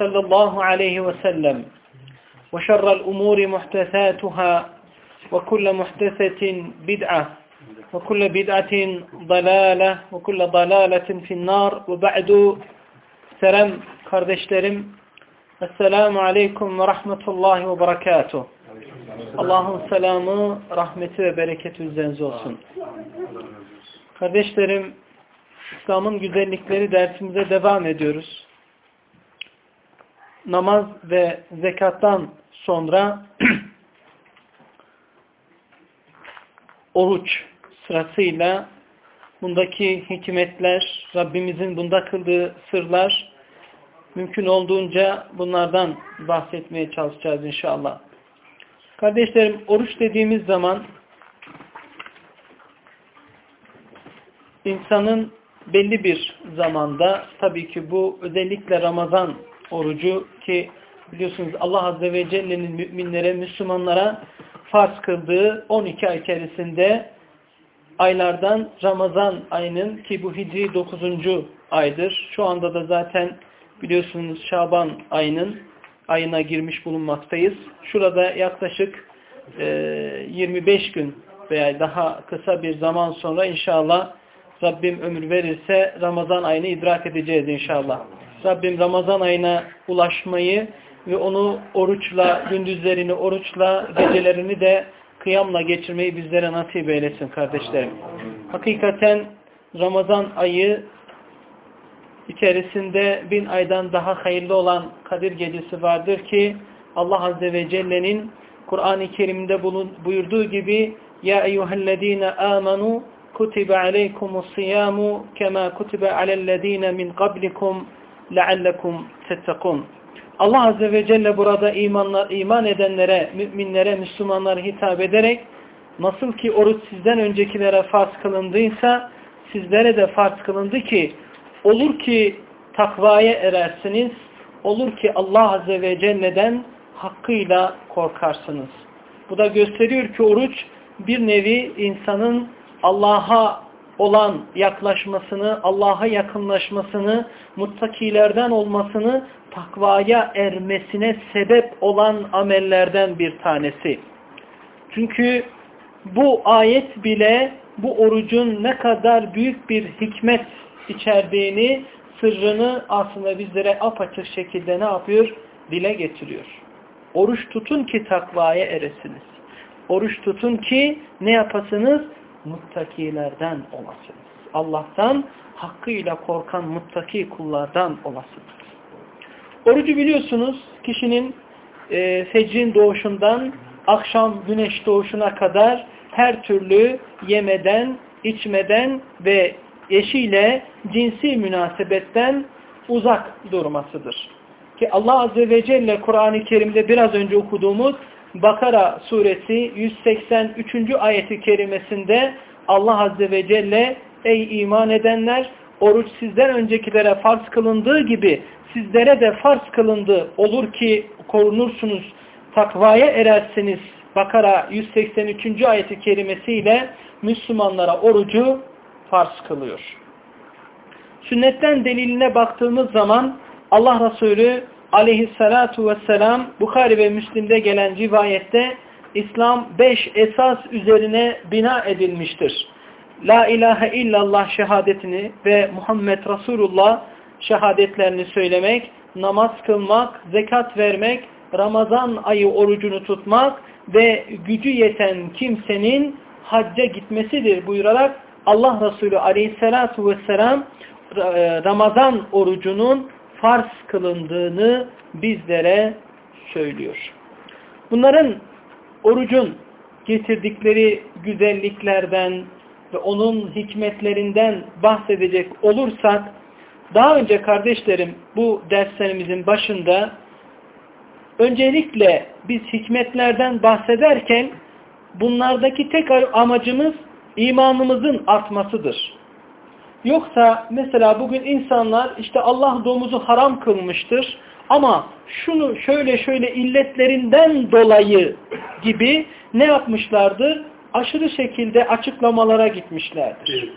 صلى الله عليه وسلم وشر الأمور محدثاتها وكل محدثة بدعة وكل بدعة ضلالة وكل ضلالة في النار وبعد سلام kardeşlerim Esselamu Aleyküm ve Rahmetullahi ve Berekatuhu Allah'ın selamı, rahmeti ve bereketi üzerinize olsun. Kardeşlerim, İslam'ın güzellikleri dersimize devam ediyoruz. Namaz ve zekattan sonra oruç sırasıyla bundaki hikmetler, Rabbimizin bunda kıldığı sırlar, mümkün olduğunca bunlardan bahsetmeye çalışacağız inşallah. Kardeşlerim, oruç dediğimiz zaman insanın belli bir zamanda tabii ki bu özellikle Ramazan orucu ki biliyorsunuz Allah Azze ve Celle'nin müminlere, Müslümanlara farz kıldığı 12 ay içerisinde aylardan Ramazan ayının ki bu Hicri 9. aydır. Şu anda da zaten biliyorsunuz Şaban ayının ayına girmiş bulunmaktayız. Şurada yaklaşık e, 25 gün veya daha kısa bir zaman sonra inşallah Rabbim ömür verirse Ramazan ayını idrak edeceğiz inşallah. Rabbim Ramazan ayına ulaşmayı ve onu oruçla, gündüzlerini oruçla, gecelerini de kıyamla geçirmeyi bizlere nasip eylesin kardeşlerim. Hakikaten Ramazan ayı içerisinde bin aydan daha hayırlı olan Kadir Gecesi vardır ki Allah Azze ve Celle'nin Kur'an-ı Kerim'de buyurduğu gibi Ya eyyühellezine amenu kutibe aleykumus siyamu kema kutibe alellezine min qablikum leallekum tettekun. Allah Azze ve Celle burada imanlar, iman edenlere, müminlere, Müslümanlara hitap ederek nasıl ki oruç sizden öncekilere farz kılındıysa sizlere de farz kılındı ki olur ki takvaya erersiniz, olur ki Allah Azze ve Celle'den hakkıyla korkarsınız. Bu da gösteriyor ki oruç bir nevi insanın Allah'a olan yaklaşmasını, Allah'a yakınlaşmasını, muttakilerden olmasını, takvaya ermesine sebep olan amellerden bir tanesi. Çünkü bu ayet bile bu orucun ne kadar büyük bir hikmet içerdiğini, sırrını aslında bizlere apaçık şekilde ne yapıyor? Dile getiriyor. Oruç tutun ki takvaya eresiniz. Oruç tutun ki ne yapasınız? Muttakilerden olasınız. Allah'tan hakkıyla korkan muttaki kullardan olasınız. Orucu biliyorsunuz kişinin e, fecrin doğuşundan akşam güneş doğuşuna kadar her türlü yemeden, içmeden ve eşiyle cinsi münasebetten uzak durmasıdır. Ki Allah Azze ve Celle Kur'an-ı Kerim'de biraz önce okuduğumuz Bakara suresi 183. ayeti kerimesinde Allah Azze ve Celle ey iman edenler oruç sizden öncekilere farz kılındığı gibi sizlere de farz kılındı olur ki korunursunuz takvaya erersiniz Bakara 183. ayeti kerimesiyle Müslümanlara orucu farz kılıyor. Sünnetten deliline baktığımız zaman Allah Resulü aleyhissalatu vesselam Bukhari ve Müslim'de gelen rivayette İslam beş esas üzerine bina edilmiştir. La ilahe illallah şehadetini ve Muhammed Resulullah şehadetlerini söylemek, namaz kılmak, zekat vermek, Ramazan ayı orucunu tutmak ve gücü yeten kimsenin hacca gitmesidir buyurarak Allah Resulü aleyhissalatu vesselam e, Ramazan orucunun farz kılındığını bizlere söylüyor. Bunların orucun getirdikleri güzelliklerden ve onun hikmetlerinden bahsedecek olursak daha önce kardeşlerim bu derslerimizin başında öncelikle biz hikmetlerden bahsederken bunlardaki tek amacımız imanımızın artmasıdır. Yoksa mesela bugün insanlar işte Allah domuzu haram kılmıştır ama şunu şöyle şöyle illetlerinden dolayı gibi ne yapmışlardır? Aşırı şekilde açıklamalara gitmişlerdir.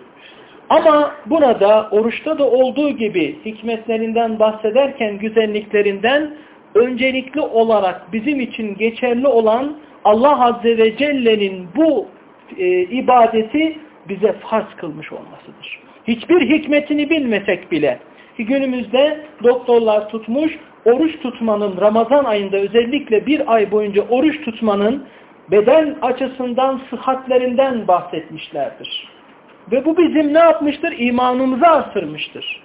Ama burada oruçta da olduğu gibi hikmetlerinden bahsederken güzelliklerinden öncelikli olarak bizim için geçerli olan Allah Azze ve Celle'nin bu e, ibadeti bize farz kılmış olmasıdır. Hiçbir hikmetini bilmesek bile günümüzde doktorlar tutmuş oruç tutmanın Ramazan ayında özellikle bir ay boyunca oruç tutmanın beden açısından sıhhatlerinden bahsetmişlerdir. Ve bu bizim ne yapmıştır? İmanımızı artırmıştır.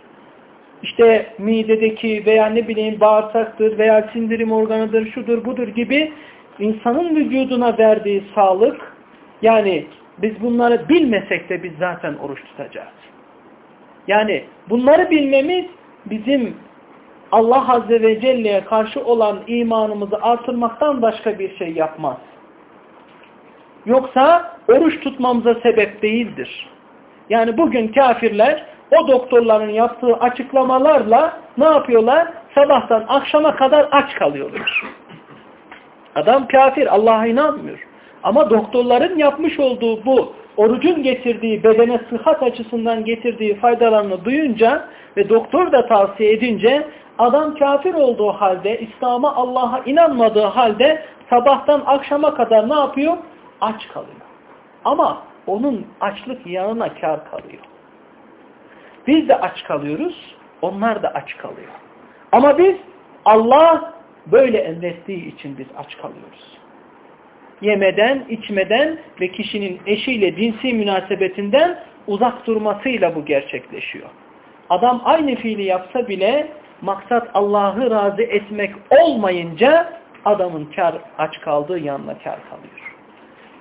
İşte midedeki veya ne bileyim bağırsaktır veya sindirim organıdır, şudur budur gibi insanın vücuduna verdiği sağlık yani biz bunları bilmesek de biz zaten oruç tutacağız. Yani bunları bilmemiz bizim Allah Azze ve Celle'ye karşı olan imanımızı artırmaktan başka bir şey yapmaz. Yoksa oruç tutmamıza sebep değildir. Yani bugün kafirler o doktorların yaptığı açıklamalarla ne yapıyorlar? Sabahtan akşama kadar aç kalıyorlar. Adam kafir, Allah'a inanmıyor. Ama doktorların yapmış olduğu bu orucun getirdiği, bedene sıhhat açısından getirdiği faydalarını duyunca ve doktor da tavsiye edince adam kafir olduğu halde, İslam'a Allah'a inanmadığı halde sabahtan akşama kadar ne yapıyor? Aç kalıyor. Ama onun açlık yanına kar kalıyor. Biz de aç kalıyoruz, onlar da aç kalıyor. Ama biz Allah böyle emrettiği için biz aç kalıyoruz. Yemeden, içmeden ve kişinin eşiyle cinsi münasebetinden uzak durmasıyla bu gerçekleşiyor. Adam aynı fiili yapsa bile maksat Allah'ı razı etmek olmayınca adamın kar aç kaldığı yanına kar kalıyor.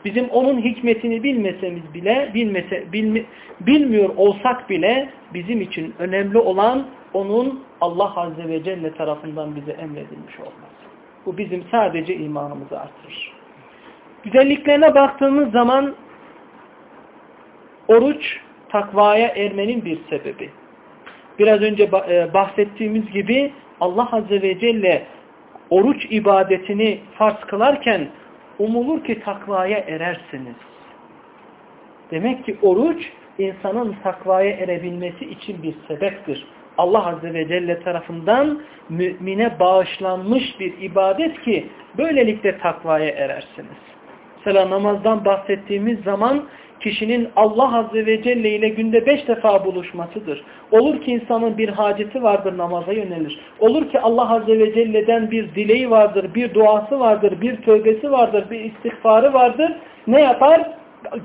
Bizim onun hikmetini bilmesemiz bile, bilmese, bilmi, bilmiyor olsak bile bizim için önemli olan onun Allah Azze ve Celle tarafından bize emredilmiş olması. Bu bizim sadece imanımızı artırır. Güzelliklerine baktığımız zaman oruç takvaya ermenin bir sebebi. Biraz önce e, bahsettiğimiz gibi Allah Azze ve Celle oruç ibadetini farz kılarken umulur ki takvaya erersiniz. Demek ki oruç insanın takvaya erebilmesi için bir sebeptir. Allah Azze ve Celle tarafından mümine bağışlanmış bir ibadet ki böylelikle takvaya erersiniz. Mesela namazdan bahsettiğimiz zaman kişinin Allah Azze ve Celle ile günde beş defa buluşmasıdır. Olur ki insanın bir haceti vardır namaza yönelir. Olur ki Allah Azze ve Celle'den bir dileği vardır, bir duası vardır, bir tövbesi vardır, bir istiğfarı vardır. Ne yapar?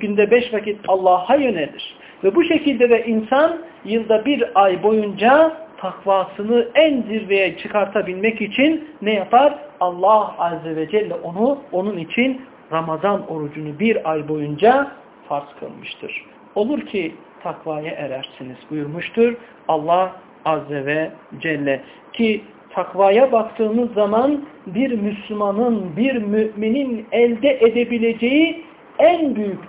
Günde beş vakit Allah'a yönelir. Ve bu şekilde de insan yılda bir ay boyunca takvasını en zirveye çıkartabilmek için ne yapar? Allah Azze ve Celle onu onun için Ramazan orucunu bir ay boyunca farz kılmıştır. Olur ki takvaya erersiniz buyurmuştur Allah Azze ve Celle. Ki takvaya baktığımız zaman bir Müslümanın, bir müminin elde edebileceği en büyük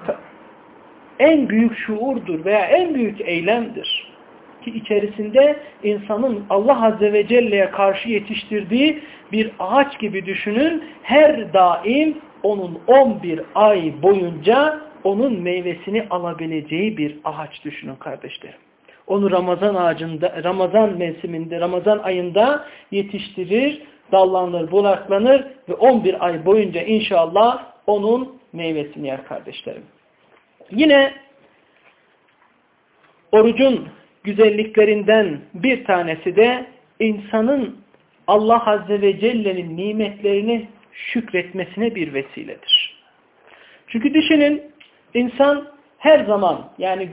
en büyük şuurdur veya en büyük eylemdir. Ki içerisinde insanın Allah Azze ve Celle'ye karşı yetiştirdiği bir ağaç gibi düşünün. Her daim onun 11 ay boyunca onun meyvesini alabileceği bir ağaç düşünün kardeşlerim. Onu Ramazan ağacında, Ramazan mevsiminde, Ramazan ayında yetiştirir, dallanır, bulaklanır ve 11 ay boyunca inşallah onun meyvesini yer kardeşlerim. Yine orucun güzelliklerinden bir tanesi de insanın Allah Azze ve Celle'nin nimetlerini şükretmesine bir vesiledir. Çünkü düşünün insan her zaman yani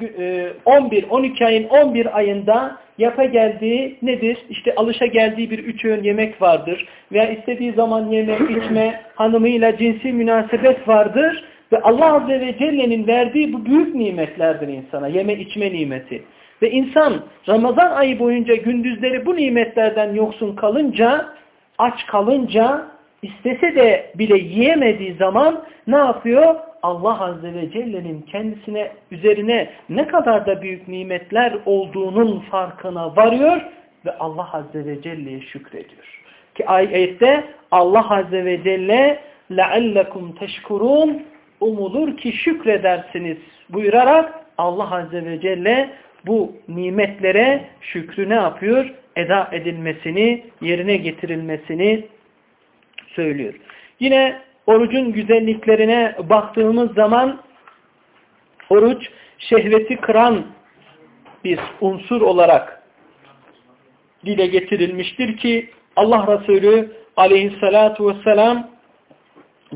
11-12 e, ayın 11 ayında yapa geldiği nedir? İşte alışa geldiği bir üç öğün yemek vardır. Veya istediği zaman yeme, içme, hanımıyla cinsi münasebet vardır. Ve Allah Azze ve Celle'nin verdiği bu büyük nimetlerdir insana. Yeme içme nimeti. Ve insan Ramazan ayı boyunca gündüzleri bu nimetlerden yoksun kalınca, aç kalınca, istese de bile yiyemediği zaman ne yapıyor? Allah Azze ve Celle'nin kendisine, üzerine ne kadar da büyük nimetler olduğunun farkına varıyor ve Allah Azze ve Celle'ye şükrediyor. Ki ayette Allah Azze ve Celle لَعَلَّكُمْ تَشْكُرُونَ Umulur ki şükredersiniz buyurarak Allah Azze ve Celle bu nimetlere şükrü ne yapıyor? Eda edilmesini, yerine getirilmesini söylüyor. Yine orucun güzelliklerine baktığımız zaman oruç şehveti kıran bir unsur olarak dile getirilmiştir ki Allah Resulü aleyhissalatu vesselam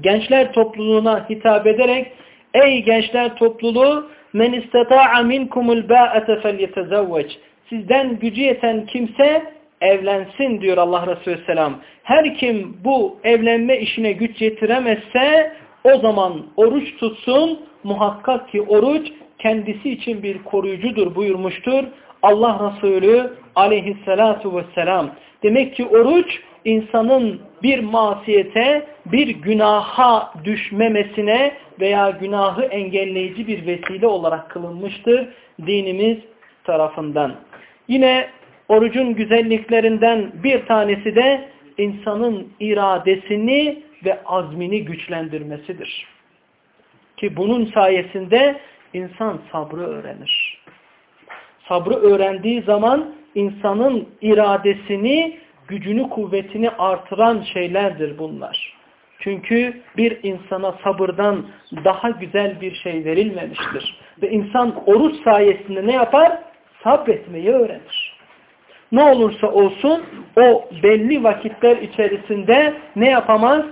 gençler topluluğuna hitap ederek ey gençler topluluğu men istata'a minkumul ba'ate felyetezevveç sizden gücü yeten kimse evlensin diyor Allah Resulü Selam. Her kim bu evlenme işine güç yetiremezse o zaman oruç tutsun. Muhakkak ki oruç kendisi için bir koruyucudur buyurmuştur. Allah Resulü aleyhissalatu vesselam. Demek ki oruç insanın bir masiyete, bir günaha düşmemesine veya günahı engelleyici bir vesile olarak kılınmıştır dinimiz tarafından. Yine orucun güzelliklerinden bir tanesi de insanın iradesini ve azmini güçlendirmesidir. Ki bunun sayesinde insan sabrı öğrenir. Sabrı öğrendiği zaman insanın iradesini, gücünü, kuvvetini artıran şeylerdir bunlar. Çünkü bir insana sabırdan daha güzel bir şey verilmemiştir. Ve insan oruç sayesinde ne yapar? Sabretmeyi öğrenir ne olursa olsun o belli vakitler içerisinde ne yapamaz?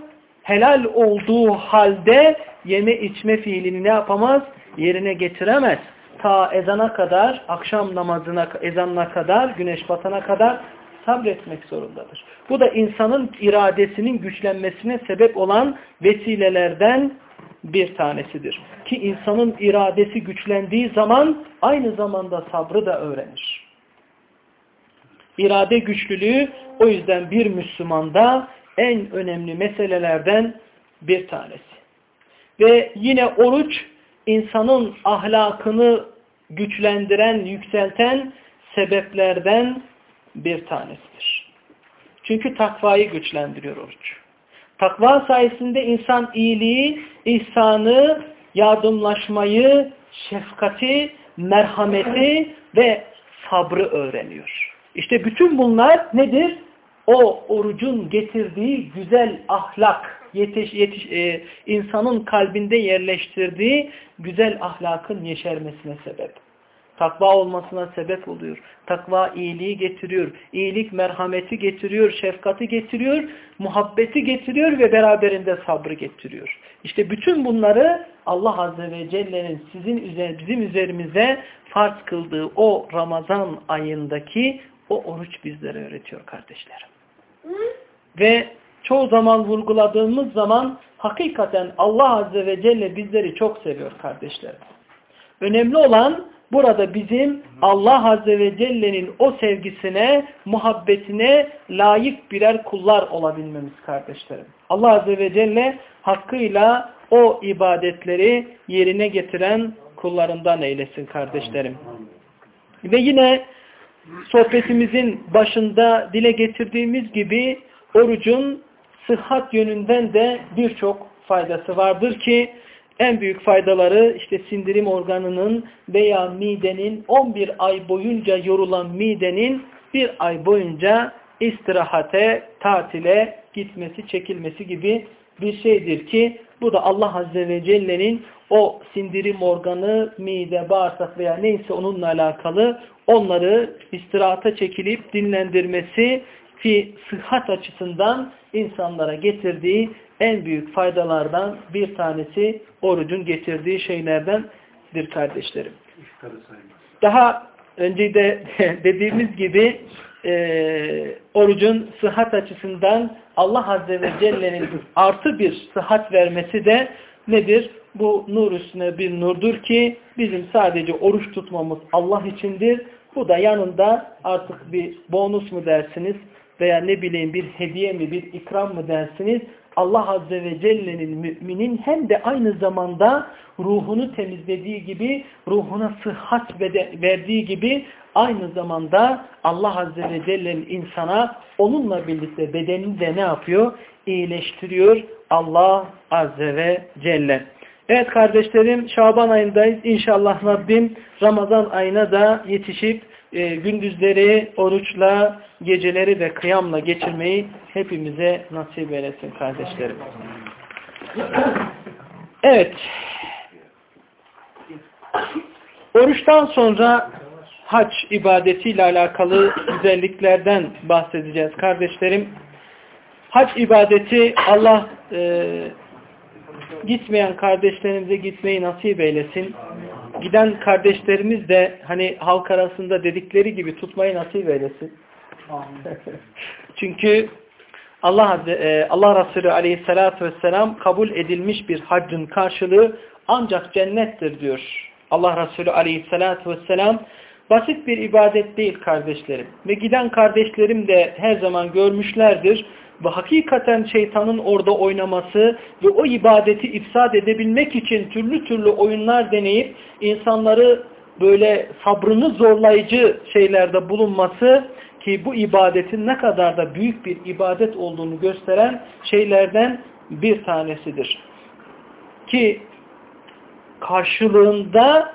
Helal olduğu halde yeme içme fiilini ne yapamaz? Yerine getiremez. Ta ezana kadar, akşam namazına, ezanına kadar, güneş batana kadar sabretmek zorundadır. Bu da insanın iradesinin güçlenmesine sebep olan vesilelerden bir tanesidir. Ki insanın iradesi güçlendiği zaman aynı zamanda sabrı da öğrenir. İrade güçlülüğü o yüzden bir Müslümanda en önemli meselelerden bir tanesi. Ve yine oruç insanın ahlakını güçlendiren, yükselten sebeplerden bir tanesidir. Çünkü takvayı güçlendiriyor oruç. Takva sayesinde insan iyiliği, ihsanı, yardımlaşmayı, şefkati, merhameti ve sabrı öğreniyor. İşte bütün bunlar nedir? O orucun getirdiği güzel ahlak, yetiş, yetiş, e, insanın kalbinde yerleştirdiği güzel ahlakın yeşermesine sebep. Takva olmasına sebep oluyor. Takva iyiliği getiriyor. İyilik merhameti getiriyor, şefkati getiriyor, muhabbeti getiriyor ve beraberinde sabrı getiriyor. İşte bütün bunları Allah Azze ve Celle'nin sizin üzerine, bizim üzerimize farz kıldığı o Ramazan ayındaki o oruç bizlere öğretiyor kardeşlerim. Ve çoğu zaman vurguladığımız zaman hakikaten Allah Azze ve Celle bizleri çok seviyor kardeşlerim. Önemli olan burada bizim Allah Azze ve Celle'nin o sevgisine, muhabbetine layık birer kullar olabilmemiz kardeşlerim. Allah Azze ve Celle hakkıyla o ibadetleri yerine getiren kullarından eylesin kardeşlerim. Ve yine sohbetimizin başında dile getirdiğimiz gibi orucun sıhhat yönünden de birçok faydası vardır ki en büyük faydaları işte sindirim organının veya midenin 11 ay boyunca yorulan midenin bir ay boyunca istirahate, tatile gitmesi, çekilmesi gibi bir şeydir ki bu da Allah Azze ve Celle'nin o sindirim organı, mide, bağırsak veya neyse onunla alakalı onları istirahata çekilip dinlendirmesi fi sıhhat açısından insanlara getirdiği en büyük faydalardan bir tanesi orucun getirdiği şeylerdendir kardeşlerim. Daha önce de dediğimiz gibi e, orucun sıhhat açısından Allah Azze ve Celle'nin artı bir sıhhat vermesi de nedir? Bu nur üstüne bir nurdur ki bizim sadece oruç tutmamız Allah içindir. Bu da yanında artık bir bonus mu dersiniz veya ne bileyim bir hediye mi bir ikram mı dersiniz? Allah Azze ve Celle'nin müminin hem de aynı zamanda ruhunu temizlediği gibi, ruhuna sıhhat verdiği gibi aynı zamanda Allah Azze ve Celle'nin insana onunla birlikte bedenini de ne yapıyor? İyileştiriyor Allah Azze ve Celle. Evet kardeşlerim Şaban ayındayız. İnşallah Rabbim Ramazan ayına da yetişip e, gündüzleri oruçla, geceleri de kıyamla geçirmeyi hepimize nasip eylesin kardeşlerim. Evet. Oruçtan sonra hac ibadetiyle alakalı güzelliklerden bahsedeceğiz kardeşlerim. Hac ibadeti Allah e, gitmeyen kardeşlerimize gitmeyi nasip eylesin. Giden kardeşlerimiz de hani halk arasında dedikleri gibi tutmayı nasip eylesin. Çünkü Allah e, Allah Resulü Aleyhisselatü vesselam kabul edilmiş bir haccın karşılığı ancak cennettir diyor. Allah Resulü Aleyhisselatü vesselam basit bir ibadet değil kardeşlerim. Ve giden kardeşlerim de her zaman görmüşlerdir ve hakikaten şeytanın orada oynaması ve o ibadeti ifsad edebilmek için türlü türlü oyunlar deneyip insanları böyle sabrını zorlayıcı şeylerde bulunması ki bu ibadetin ne kadar da büyük bir ibadet olduğunu gösteren şeylerden bir tanesidir. Ki karşılığında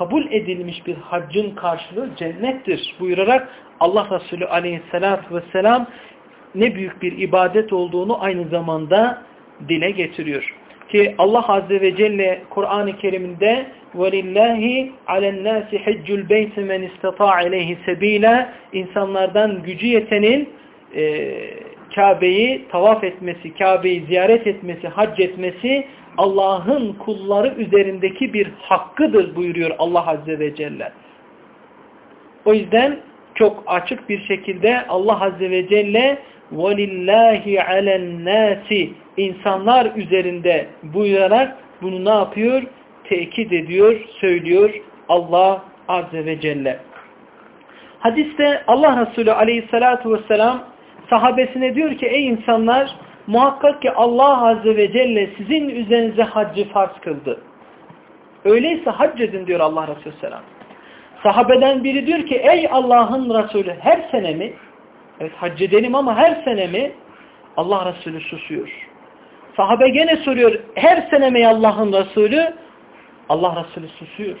kabul edilmiş bir haccın karşılığı cennettir buyurarak Allah Resulü aleyhissalatü vesselam ne büyük bir ibadet olduğunu aynı zamanda dile getiriyor. Ki Allah Azze ve Celle Kur'an-ı Kerim'de وَلِلَّهِ عَلَى النَّاسِ حِجُّ الْبَيْتِ مَنْ اِسْتَطَاعَ عَلَيْهِ سَب۪يلًا İnsanlardan gücü yetenin e, Kabe'yi tavaf etmesi, Kabe'yi ziyaret etmesi, hac etmesi Allah'ın kulları üzerindeki bir hakkıdır buyuruyor Allah Azze ve Celle. O yüzden çok açık bir şekilde Allah Azze ve Celle وَلِلَّهِ عَلَى النَّاسِ insanlar üzerinde buyurarak bunu ne yapıyor? Tekit ediyor, söylüyor Allah Azze ve Celle. Hadiste Allah Resulü aleyhissalatu vesselam sahabesine diyor ki ey insanlar muhakkak ki Allah Azze ve Celle sizin üzerinize haccı farz kıldı. Öyleyse hac edin diyor Allah Resulü Selam. Sahabeden biri diyor ki ey Allah'ın Resulü her sene mi? Evet hac edelim ama her sene mi? Allah Resulü susuyor. Sahabe gene soruyor her sene mi Allah'ın Resulü? Allah Resulü susuyor.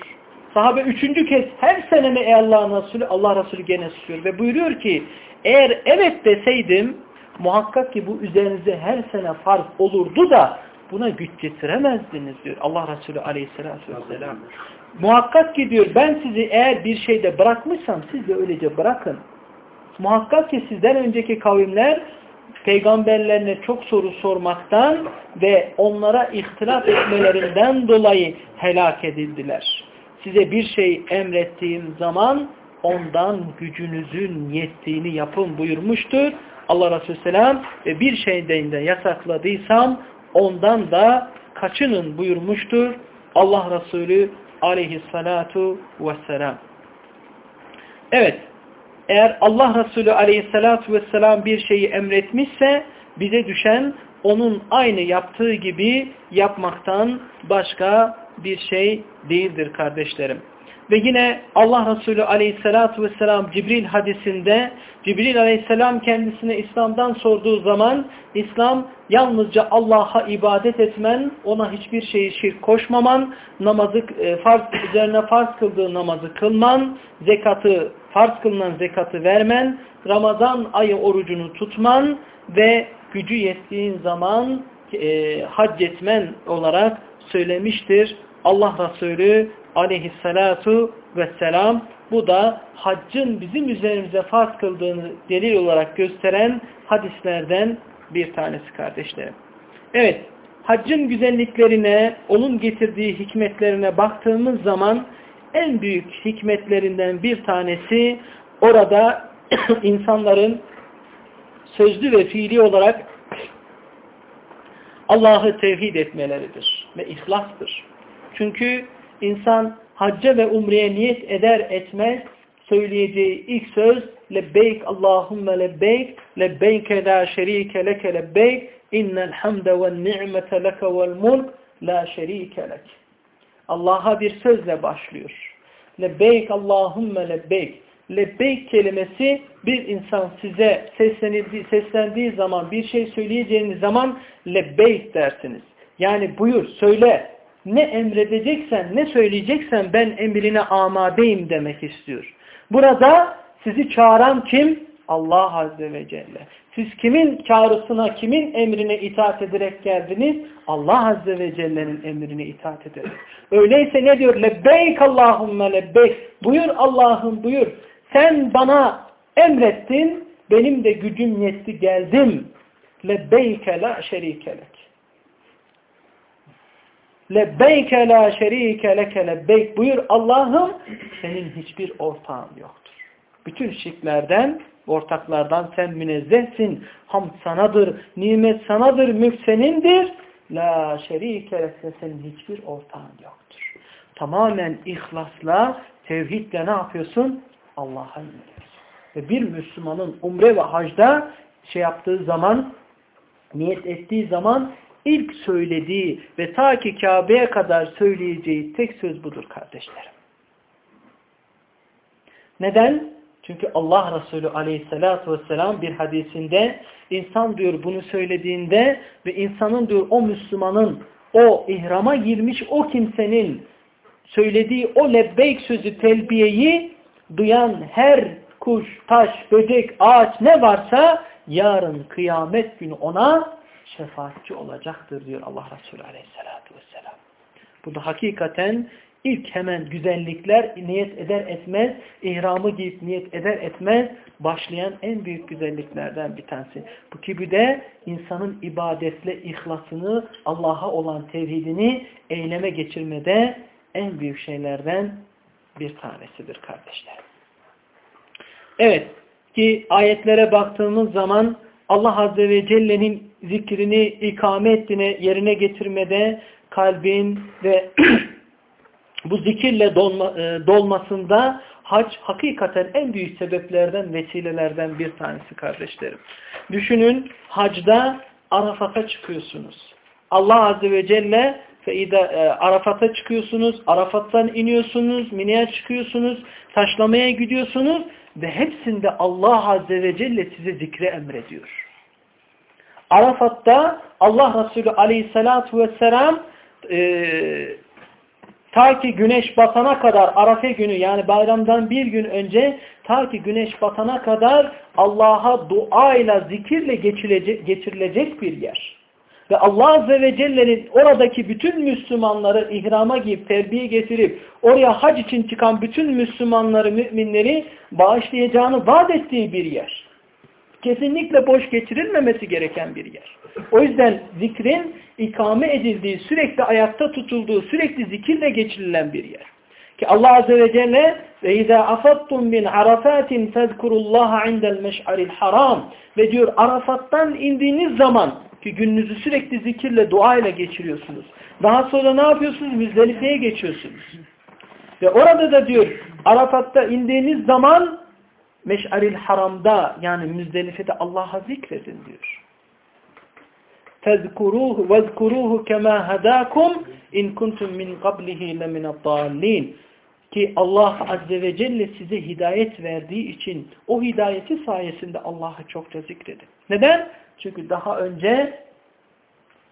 Sahabe üçüncü kez her sene mi ey Allah'ın Resulü? Allah Resulü gene susuyor. Ve buyuruyor ki eğer evet deseydim muhakkak ki bu üzerinize her sene farz olurdu da buna güç getiremezdiniz diyor Allah Resulü aleyhissalatü vesselam. Muhakkak ki diyor ben sizi eğer bir şeyde bırakmışsam siz de öylece bırakın. Muhakkak ki sizden önceki kavimler peygamberlerine çok soru sormaktan ve onlara ihtilaf etmelerinden dolayı helak edildiler. Size bir şey emrettiğim zaman ondan gücünüzün yettiğini yapın buyurmuştur. Allah Resulü Selam ve bir şeyden de yasakladıysam ondan da kaçının buyurmuştur. Allah Resulü aleyhissalatu vesselam. Evet eğer Allah Resulü aleyhissalatu vesselam bir şeyi emretmişse bize düşen onun aynı yaptığı gibi yapmaktan başka bir şey değildir kardeşlerim. Ve yine Allah Resulü aleyhissalatu vesselam Cibril hadisinde Cibril aleyhisselam kendisine İslam'dan sorduğu zaman İslam yalnızca Allah'a ibadet etmen, ona hiçbir şeyi şirk koşmaman, namazı e, farz üzerine farz kıldığı namazı kılman, zekatı farz kılınan zekatı vermen, Ramazan ayı orucunu tutman ve gücü yettiğin zaman e, hac etmen olarak söylemiştir Allah Resulü aleyhissalatu vesselam. Bu da haccın bizim üzerimize farz kıldığını delil olarak gösteren hadislerden bir tanesi kardeşlerim. Evet, haccın güzelliklerine, onun getirdiği hikmetlerine baktığımız zaman en büyük hikmetlerinden bir tanesi orada insanların sözlü ve fiili olarak Allah'ı tevhid etmeleridir ve ihlastır. Çünkü insan hacca ve umreye niyet eder etmez söyleyeceği ilk söz lebbeyk Allahümme lebbeyk lebbeyke la şerike leke lebbeyk innel hamde ve ni'mete leke vel mulk la şerike lek. Allah'a bir sözle başlıyor. Lebbeyk Allahümme lebbeyk. Lebbeyk kelimesi bir insan size seslenildiği, seslendiği zaman bir şey söyleyeceğiniz zaman lebbeyk dersiniz. Yani buyur söyle ne emredeceksen ne söyleyeceksen ben emrine amadeyim demek istiyor. Burada sizi çağıran kim? Allah Azze ve Celle. Siz kimin çağrısına, kimin emrine itaat ederek geldiniz? Allah Azze ve Celle'nin emrine itaat ederek. Öyleyse ne diyor? Lebbeyk Allahümme lebbeyk. Buyur Allah'ım buyur. Sen bana emrettin, benim de gücüm yetti geldim. Lebbeyke la şerikelek. Lebbeyke la şerike leke lebbeyk. Buyur Allah'ım senin hiçbir ortağın yoktur. Bütün şirklerden, ortaklardan sen münezzehsin. Hamd sanadır, nimet sanadır, mülk senindir. La şerike leke senin hiçbir ortağın yoktur. Tamamen ihlasla, tevhidle ne yapıyorsun? Allah'a yöneliyorsun. Ve bir Müslümanın umre ve hacda şey yaptığı zaman, niyet ettiği zaman ilk söylediği ve ta ki Kabe'ye kadar söyleyeceği tek söz budur kardeşlerim. Neden? Çünkü Allah Resulü aleyhissalatü vesselam bir hadisinde insan diyor bunu söylediğinde ve insanın diyor o Müslümanın o ihrama girmiş o kimsenin söylediği o lebbeyk sözü telbiyeyi duyan her kuş, taş, böcek, ağaç ne varsa yarın kıyamet günü ona şefaatçi olacaktır diyor Allah Resulü aleyhissalatü vesselam. Bu da hakikaten ilk hemen güzellikler niyet eder etmez, ihramı giyip niyet eder etmez başlayan en büyük güzelliklerden bir tanesi. Bu gibi de insanın ibadetle ihlasını, Allah'a olan tevhidini eyleme geçirmede en büyük şeylerden bir tanesidir kardeşlerim. Evet ki ayetlere baktığımız zaman Allah Azze ve Celle'nin zikrini ikame ettiğine, yerine getirmede kalbin ve bu zikirle dolma, e, dolmasında hac hakikaten en büyük sebeplerden, vesilelerden bir tanesi kardeşlerim. Düşünün hacda Arafat'a çıkıyorsunuz. Allah Azze ve Celle Feide, e, Arafat'a çıkıyorsunuz, Arafat'tan iniyorsunuz, Mine'ye çıkıyorsunuz, taşlamaya gidiyorsunuz ve hepsinde Allah Azze ve Celle size zikre emrediyor. Arafat'ta Allah Resulü aleyhissalatu vesselam e, ta ki güneş batana kadar Arafe günü yani bayramdan bir gün önce ta ki güneş batana kadar Allah'a duayla zikirle geçirilecek, geçirilecek bir yer. Ve Allah Azze ve Celle'nin oradaki bütün Müslümanları ihrama giyip terbiye getirip oraya hac için çıkan bütün Müslümanları, müminleri bağışlayacağını vaat ettiği bir yer. Kesinlikle boş geçirilmemesi gereken bir yer. O yüzden zikrin ikame edildiği, sürekli ayakta tutulduğu, sürekli zikirle geçirilen bir yer. Ki Allah Azze ve Celle ve izâ afattum min arafatin fezkurullaha indel meş'aril haram ve diyor Arafat'tan indiğiniz zaman ki gününüzü sürekli zikirle, dua ile geçiriyorsunuz. Daha sonra ne yapıyorsunuz? Müzdelife'ye geçiyorsunuz. Ve orada da diyor Arafat'ta indiğiniz zaman Meş'aril haramda yani Müzdelife'de Allah'a zikredin diyor. Tezkuruhu vezkuruhu kema hadakum in kuntum min qablihi lemine dallin. Ki Allah Azze ve Celle size hidayet verdiği için o hidayeti sayesinde Allah'ı çokça zikredin. Neden? Çünkü daha önce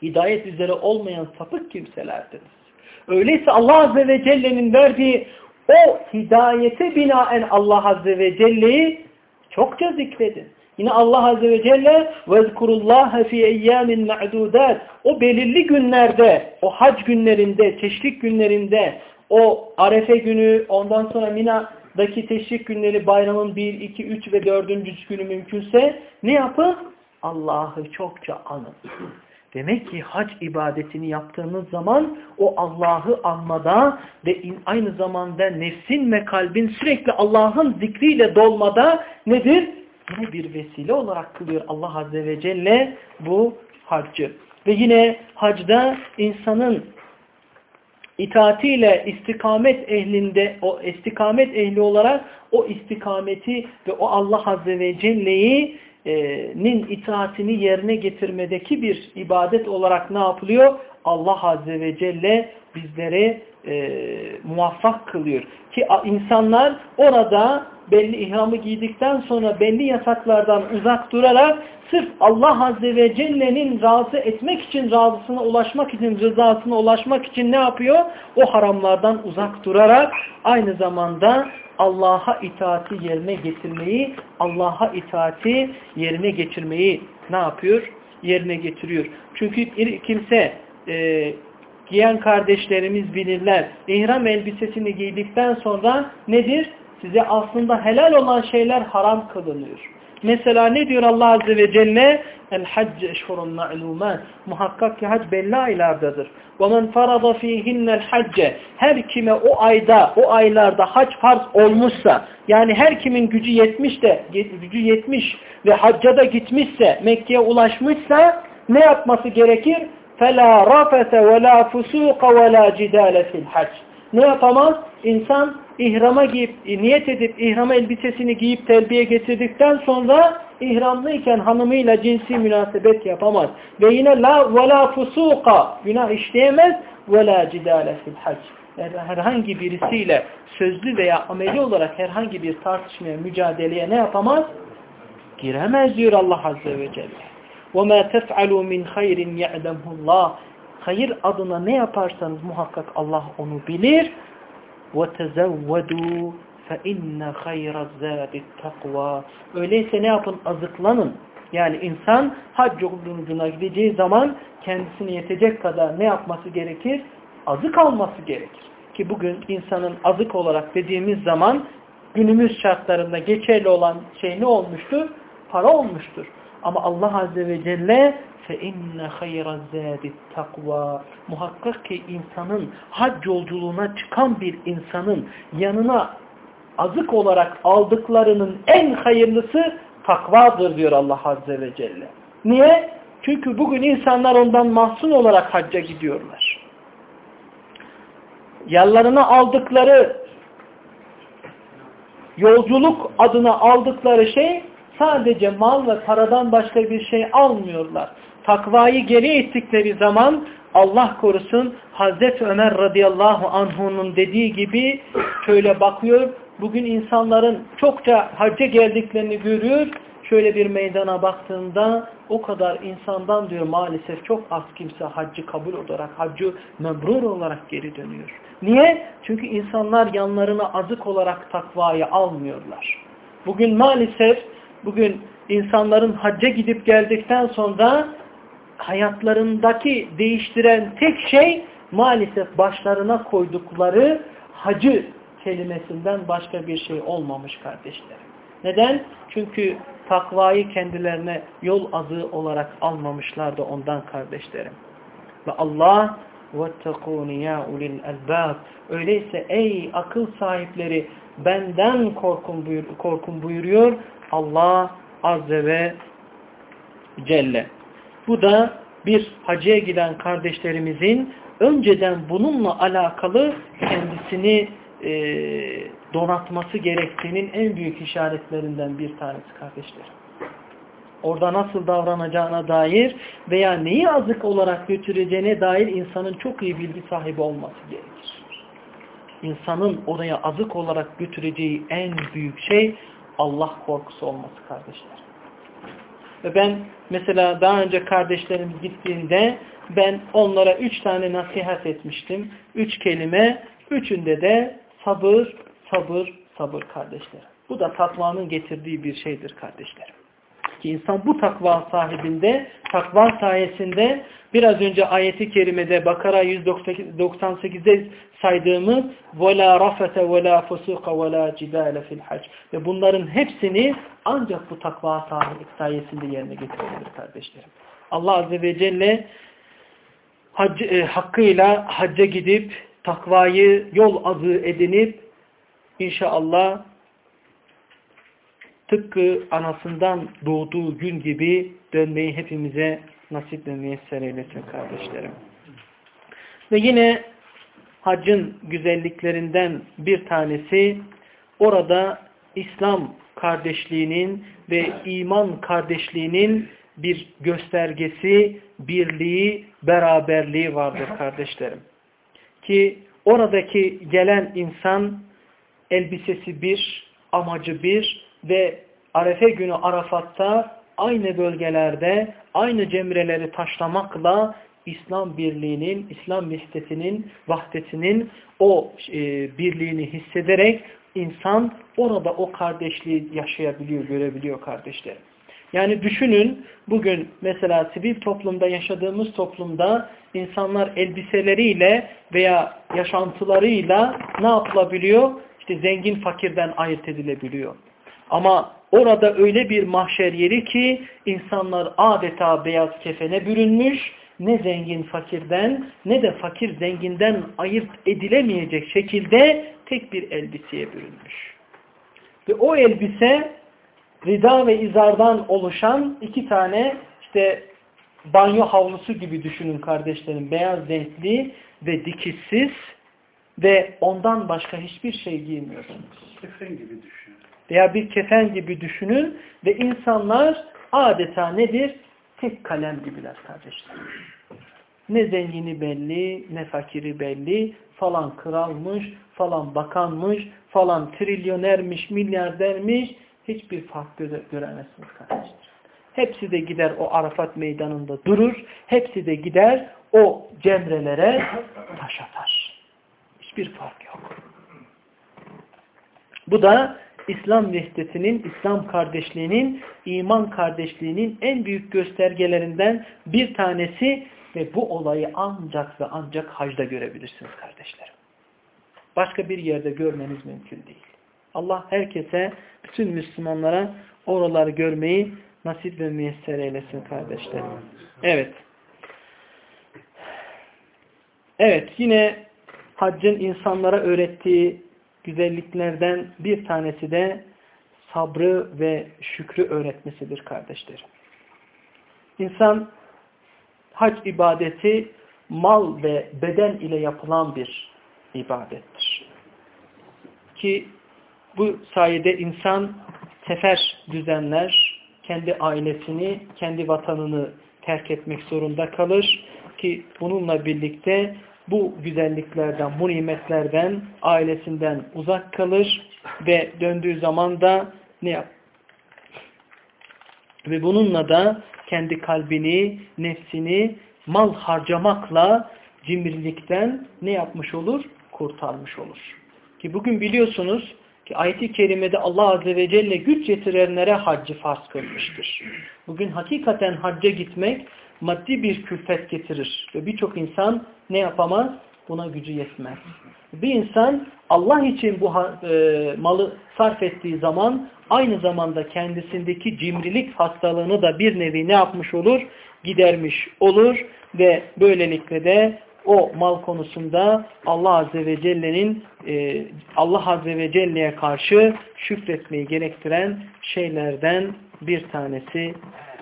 hidayet üzere olmayan sapık kimselerdiniz. Öyleyse Allah Azze ve Celle'nin verdiği o hidayete binaen Allah Azze ve Celle'yi çokça zikredin. Yine Allah Azze ve Celle وَذْكُرُ اللّٰهَ فِي اَيَّامٍ مَعْدُودَاتٍ O belirli günlerde, o hac günlerinde, teşrik günlerinde o Arefe günü ondan sonra Mina'daki teşrik günleri bayramın 1, 2, 3 ve 4. günü mümkünse ne yapın? Allah'ı çokça anın. Demek ki hac ibadetini yaptığınız zaman o Allah'ı anmada ve aynı zamanda nefsin ve kalbin sürekli Allah'ın zikriyle dolmada nedir? Yine bir vesile olarak kılıyor Allah Azze ve Celle bu haccı. Ve yine hacda insanın itaatiyle istikamet ehlinde o istikamet ehli olarak o istikameti ve o Allah Azze ve Celle'yi nin itaatini yerine getirmedeki bir ibadet olarak ne yapılıyor? Allah Azze ve Celle bizleri e, muvaffak kılıyor. Ki insanlar orada belli ihramı giydikten sonra belli yasaklardan uzak durarak sırf Allah Azze ve Celle'nin razı etmek için, razısına ulaşmak için, rızasına ulaşmak için ne yapıyor? O haramlardan uzak durarak aynı zamanda Allah'a itaati yerine getirmeyi, Allah'a itaati yerine getirmeyi ne yapıyor? Yerine getiriyor. Çünkü kimse e, giyen kardeşlerimiz bilirler. İhram elbisesini giydikten sonra nedir? Size aslında helal olan şeyler haram kılınıyor. Mesela ne diyor Allah Azze ve Celle? El hacc eşhurun ma'lumat. Muhakkak ki hac belli aylardadır. Ve men farada fihinnel hacce. Her kime o ayda, o aylarda hac farz olmuşsa, yani her kimin gücü yetmiş de, gücü yetmiş ve hacca da gitmişse, Mekke'ye ulaşmışsa ne yapması gerekir? فَلَا رَفَسَ وَلَا فُسُوقَ وَلَا جِدَالَ فِي الْحَجِّ Ne yapamaz? İnsan ihrama giyip, niyet edip ihrama elbisesini giyip telbiye getirdikten sonra ihramlıyken hanımıyla cinsi münasebet yapamaz. Ve yine la ve la fusuka günah işleyemez ve la cidale fil hac. Yani herhangi birisiyle sözlü veya ameli olarak herhangi bir tartışmaya, mücadeleye ne yapamaz? Giremez diyor Allah Azze ve Celle. وَمَا تَفْعَلُوا مِنْ خَيْرٍ يَعْدَمْهُ اللّٰهِ Hayır adına ne yaparsanız muhakkak Allah onu bilir. وَتَزَوَّدُوا فَاِنَّ خَيْرَ الزَّادِ التَّقْوَى Öyleyse ne yapın? Azıklanın. Yani insan hac yolculuğuna gideceği zaman kendisine yetecek kadar ne yapması gerekir? Azık alması gerekir. Ki bugün insanın azık olarak dediğimiz zaman günümüz şartlarında geçerli olan şey ne olmuştur? Para olmuştur. Ama Allah Azze ve Celle فَاِنَّ خَيْرَ الزَّادِ takva Muhakkak ki insanın hac yolculuğuna çıkan bir insanın yanına azık olarak aldıklarının en hayırlısı takvadır diyor Allah Azze ve Celle. Niye? Çünkü bugün insanlar ondan mahzun olarak hacca gidiyorlar. Yanlarına aldıkları yolculuk adına aldıkları şey sadece mal ve paradan başka bir şey almıyorlar. Takvayı geri ettikleri zaman Allah korusun Hazreti Ömer radıyallahu anh'unun dediği gibi şöyle bakıyor. Bugün insanların çokça hacca geldiklerini görüyor. Şöyle bir meydana baktığında o kadar insandan diyor maalesef çok az kimse haccı kabul olarak, haccı mebrur olarak geri dönüyor. Niye? Çünkü insanlar yanlarına azık olarak takvayı almıyorlar. Bugün maalesef bugün insanların hacca gidip geldikten sonra hayatlarındaki değiştiren tek şey maalesef başlarına koydukları hacı kelimesinden başka bir şey olmamış kardeşlerim. Neden? Çünkü takvayı kendilerine yol azı olarak almamışlardı ondan kardeşlerim. Ve Allah وَاتَّقُونِ يَا اُلِي الْاَلْبَابِ Öyleyse ey akıl sahipleri benden korkun, buyur, korkun buyuruyor Allah Azze ve Celle. Bu da bir hacıya giden kardeşlerimizin önceden bununla alakalı kendisini e, donatması gerektiğinin en büyük işaretlerinden bir tanesi kardeşlerim. Orada nasıl davranacağına dair veya neyi azık olarak götüreceğine dair insanın çok iyi bilgi sahibi olması gerekir. İnsanın oraya azık olarak götüreceği en büyük şey Allah korkusu olması kardeşler. Ve ben mesela daha önce kardeşlerim gittiğinde ben onlara üç tane nasihat etmiştim. Üç kelime. Üçünde de sabır, sabır, sabır kardeşler. Bu da takvanın getirdiği bir şeydir kardeşlerim. Ki insan bu takva sahibinde, takva sayesinde biraz önce ayeti kerimede Bakara 198'de saydığımız وَلَا رَفَةَ وَلَا فُسُوقَ وَلَا جِدَالَ فِي الْحَجِّ Ve bunların hepsini ancak bu takva sayesinde yerine getirebilir kardeşlerim. Allah Azze ve Celle hac, e, hakkıyla hacca gidip takvayı yol azı edinip inşallah tıpkı anasından doğduğu gün gibi dönmeyi hepimize nasip ve müyesser eylesin kardeşlerim. Ve yine haccın güzelliklerinden bir tanesi orada İslam kardeşliğinin ve iman kardeşliğinin bir göstergesi, birliği, beraberliği vardır kardeşlerim. Ki oradaki gelen insan elbisesi bir, amacı bir ve Arefe günü Arafat'ta aynı bölgelerde aynı cemreleri taşlamakla İslam birliğinin, İslam vahdetinin, vahdetinin o e, birliğini hissederek insan orada o kardeşliği yaşayabiliyor, görebiliyor kardeşlerim. Yani düşünün bugün mesela sivil toplumda yaşadığımız toplumda insanlar elbiseleriyle veya yaşantılarıyla ne yapılabiliyor? İşte zengin fakirden ayırt edilebiliyor. Ama orada öyle bir mahşer yeri ki insanlar adeta beyaz kefene bürünmüş, ne zengin fakirden ne de fakir zenginden ayırt edilemeyecek şekilde tek bir elbiseye bürünmüş. Ve o elbise rida ve izardan oluşan iki tane işte banyo havlusu gibi düşünün kardeşlerim. Beyaz renkli ve dikişsiz ve ondan başka hiçbir şey giymiyorsunuz. Kefen gibi düşünün. Veya bir kefen gibi düşünün ve insanlar adeta nedir? Tek kalem gibiler kardeşlerim. Ne zengini belli, ne fakiri belli, falan kralmış, falan bakanmış, falan trilyonermiş, milyardermiş, hiçbir fark göre göremezsiniz kardeşler. Hepsi de gider o Arafat meydanında durur. Hepsi de gider o cemrelere taş atar. Hiçbir fark yok. Bu da İslam vehdetinin, İslam kardeşliğinin, iman kardeşliğinin en büyük göstergelerinden bir tanesi ve bu olayı ancak ve ancak hacda görebilirsiniz kardeşlerim. Başka bir yerde görmeniz mümkün değil. Allah herkese, bütün Müslümanlara oraları görmeyi nasip ve müyesser eylesin kardeşlerim. Evet. Evet yine haccın insanlara öğrettiği güzelliklerden bir tanesi de sabrı ve şükrü öğretmesidir kardeşlerim. İnsan hac ibadeti mal ve beden ile yapılan bir ibadettir. Ki bu sayede insan sefer düzenler, kendi ailesini, kendi vatanını terk etmek zorunda kalır ki bununla birlikte bu güzelliklerden, bu nimetlerden, ailesinden uzak kalır ve döndüğü zaman da ne yap? Ve bununla da kendi kalbini, nefsini mal harcamakla cimrilikten ne yapmış olur? Kurtarmış olur. Ki bugün biliyorsunuz ki ayet-i kerimede Allah Azze ve Celle güç yetirenlere haccı farz kılmıştır. Bugün hakikaten hacca gitmek maddi bir külfet getirir. Ve birçok insan ne yapamaz? Buna gücü yetmez. Bir insan Allah için bu e, malı sarf ettiği zaman aynı zamanda kendisindeki cimrilik hastalığını da bir nevi ne yapmış olur? Gidermiş olur ve böylelikle de o mal konusunda Allah Azze ve Celle'nin e, Allah Azze ve Celle'ye karşı şükretmeyi gerektiren şeylerden bir tanesi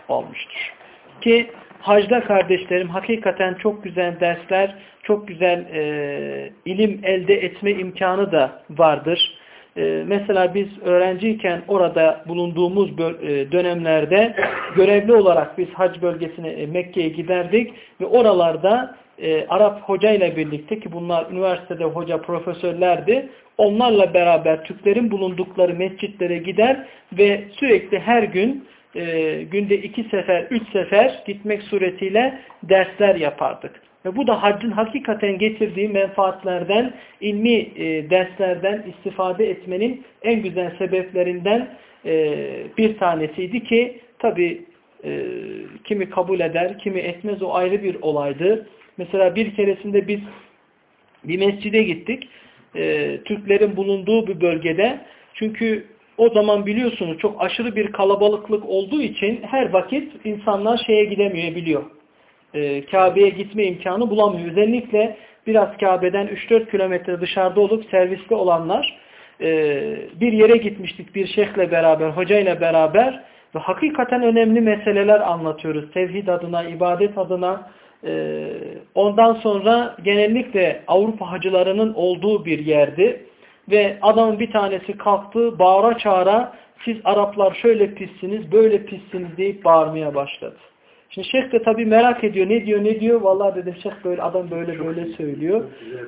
olmuştur. Ki hacda kardeşlerim hakikaten çok güzel dersler, çok güzel e, ilim elde etme imkanı da vardır. E, mesela biz öğrenciyken orada bulunduğumuz e, dönemlerde görevli olarak biz hac bölgesine e, Mekke'ye giderdik ve oralarda e, Arap hocayla birlikte ki bunlar üniversitede hoca profesörlerdi. Onlarla beraber Türklerin bulundukları mescitlere gider ve sürekli her gün e, günde iki sefer, üç sefer gitmek suretiyle dersler yapardık. Ve bu da haccın hakikaten getirdiği menfaatlerden, ilmi e, derslerden istifade etmenin en güzel sebeplerinden e, bir tanesiydi ki Tabi e, kimi kabul eder, kimi etmez o ayrı bir olaydı. Mesela bir keresinde biz bir mescide gittik. E, Türklerin bulunduğu bir bölgede. Çünkü o zaman biliyorsunuz çok aşırı bir kalabalıklık olduğu için her vakit insanlar şeye gidemiyor biliyor. E, Kabe'ye gitme imkanı bulamıyor. Özellikle biraz Kabe'den 3-4 kilometre dışarıda olup servisli olanlar e, bir yere gitmiştik bir şeyhle beraber, hocayla beraber ve hakikaten önemli meseleler anlatıyoruz. Tevhid adına, ibadet adına. E, ondan sonra genellikle Avrupa hacılarının olduğu bir yerdi. Ve adamın bir tanesi kalktı bağıra çağıra siz Araplar şöyle pissiniz, böyle pissiniz deyip bağırmaya başladı. Şimdi şeyh de tabii merak ediyor. Ne diyor ne diyor? Vallahi dedim şeyh böyle adam böyle böyle söylüyor.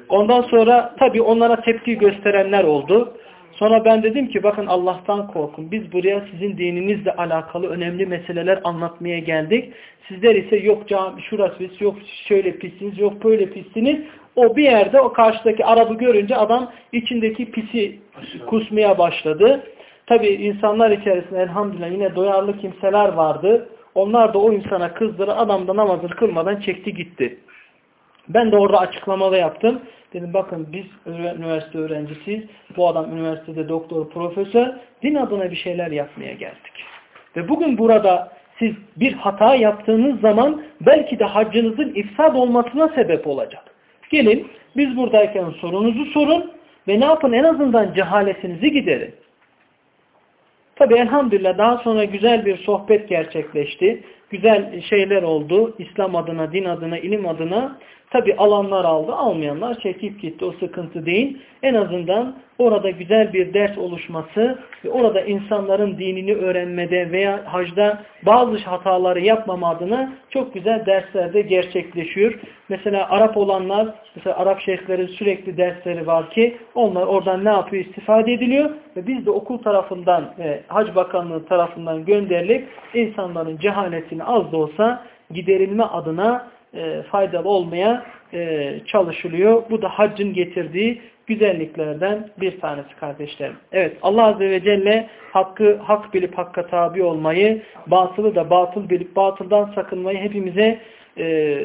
Ondan sonra tabii onlara tepki gösterenler oldu. Sonra ben dedim ki bakın Allah'tan korkun. Biz buraya sizin dininizle alakalı önemli meseleler anlatmaya geldik. Sizler ise yok cami şurası yok şöyle pisiniz, yok böyle pisiniz. O bir yerde o karşıdaki Arabı görünce adam içindeki pisi kusmaya başladı. Tabii insanlar içerisinde elhamdülillah yine doyarlı kimseler vardı. Onlar da o insana kızdırı adam da namazını kılmadan çekti gitti. Ben de orada açıklamalı yaptım. Dedim bakın biz üniversite öğrencisiyiz. Bu adam üniversitede doktor, profesör. Din adına bir şeyler yapmaya geldik. Ve bugün burada siz bir hata yaptığınız zaman belki de haccınızın ifsad olmasına sebep olacak. Gelin biz buradayken sorunuzu sorun ve ne yapın en azından cehaletinizi giderin. Tabi elhamdülillah daha sonra güzel bir sohbet gerçekleşti. Güzel şeyler oldu. İslam adına, din adına, ilim adına. Tabi alanlar aldı, almayanlar çekip gitti. O sıkıntı değil. En azından orada güzel bir ders oluşması ve orada insanların dinini öğrenmede veya hacda bazı hataları yapmama adına çok güzel derslerde gerçekleşiyor. Mesela Arap olanlar, mesela Arap şeyhlerin sürekli dersleri var ki onlar oradan ne yapıyor? istifade ediliyor ve biz de okul tarafından ve Hac Bakanlığı tarafından gönderilip insanların cehaletini az da olsa giderilme adına e, faydalı olmaya e, çalışılıyor. Bu da haccın getirdiği güzelliklerden bir tanesi kardeşlerim. Evet Allah Azze ve Celle hakkı hak bilip hakka tabi olmayı, batılı da batıl bilip batıldan sakınmayı hepimize e,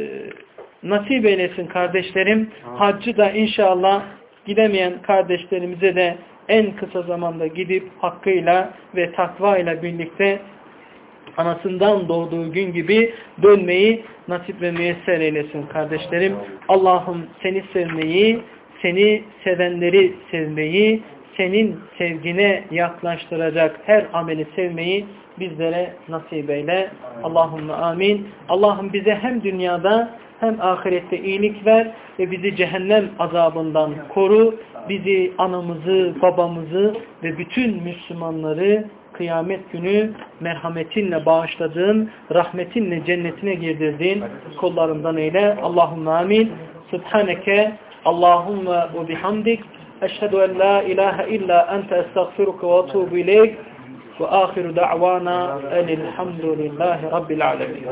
nasip eylesin kardeşlerim. Haccı da inşallah gidemeyen kardeşlerimize de en kısa zamanda gidip hakkıyla ve takvayla birlikte anasından doğduğu gün gibi dönmeyi nasip ve müyesser eylesin kardeşlerim. Allah'ım seni sevmeyi, seni sevenleri sevmeyi, senin sevgine yaklaştıracak her ameli sevmeyi bizlere nasip eyle. Allahümme amin. Allah'ım bize hem dünyada hem ahirette iyilik ver ve bizi cehennem azabından koru. Bizi, anamızı, babamızı ve bütün Müslümanları kıyamet günü merhametinle bağışladığın, rahmetinle cennetine girdirdiğin kullarından eyle. Allahümme amin. Subhaneke Allahümme ve bihamdik. Eşhedü en la ilahe illa ente estağfiruke ve etubu ileyk. Ve ahiru da'vana enilhamdülillahi rabbil alemin.